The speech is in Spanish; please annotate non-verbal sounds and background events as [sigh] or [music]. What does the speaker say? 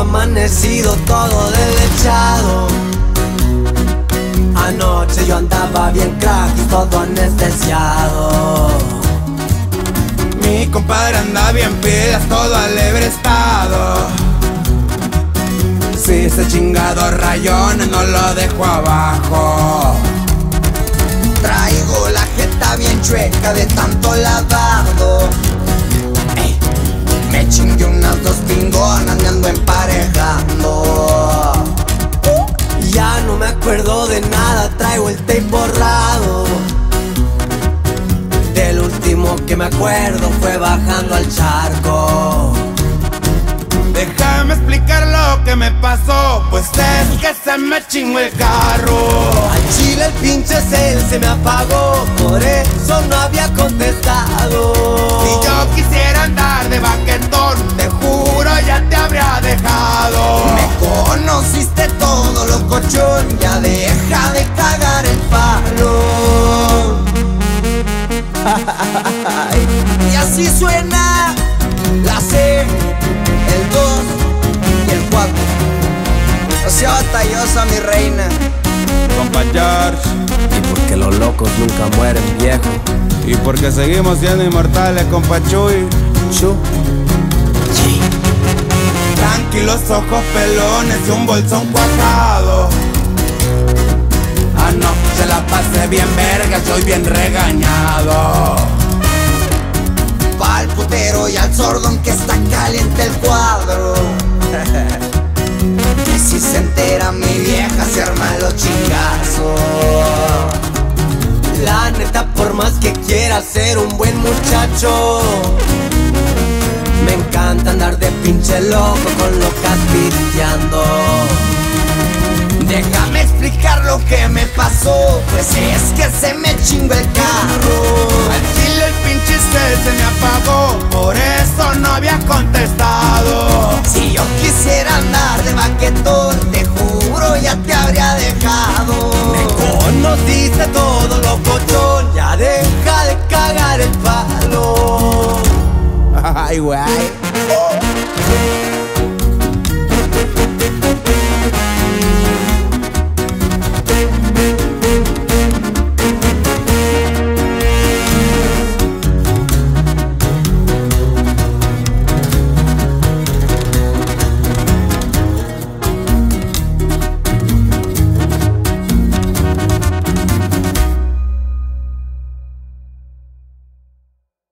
Amanecido, todo deslechado. Anoche yo andaba bien crack y todo anestesiado. Mi compadre anda bien pilas, todo alegre estado. Si ese chingado rayón no lo dejo abajo. Traigo la jeta bien chueca de tanto lavado. Ando emparejando. Ya no me acuerdo de nada, traigo el tape borrado. Del último que me acuerdo fue bajando al charco. Déjame explicar lo que me pasó, pues es que se me chingó el carro. Al chile el pinche cel se me apagó, por eso no había contestado. Si yo quisiera andar de baquetón, ya te habría dejado. Me conociste todo locochón, ya deja de cagar el palo. [laughs] y así suena la C, el 2 y el 4. No sea batallosa mi reina. Compa George, Y porque los locos nunca mueren, viejo. y porque seguimos siendo inmortales, compa Chuy. Chu. Tranquilos ojos pelones y un bolsón cuajado. Anoche la pasé bien verga, estoy bien regañado. Pa'l putero y al sordón que está caliente el cuadro. [laughs] que si se entera mi vieja se arma los chingazos. La neta, por más que quiera ser un buen muchacho, me encanta pinche loco con lo caspiteando. Déjame explicar lo que me pasó, pues es que se me chingó el carro. Al chile el pinche cel se me apagó, por eso no había contestado. Si yo quisiera andar de baquetón, te juro ya te habría dejado. Me conociste todo lo cochón, ya deja de cagar el palo. [laughs] Ay, güey.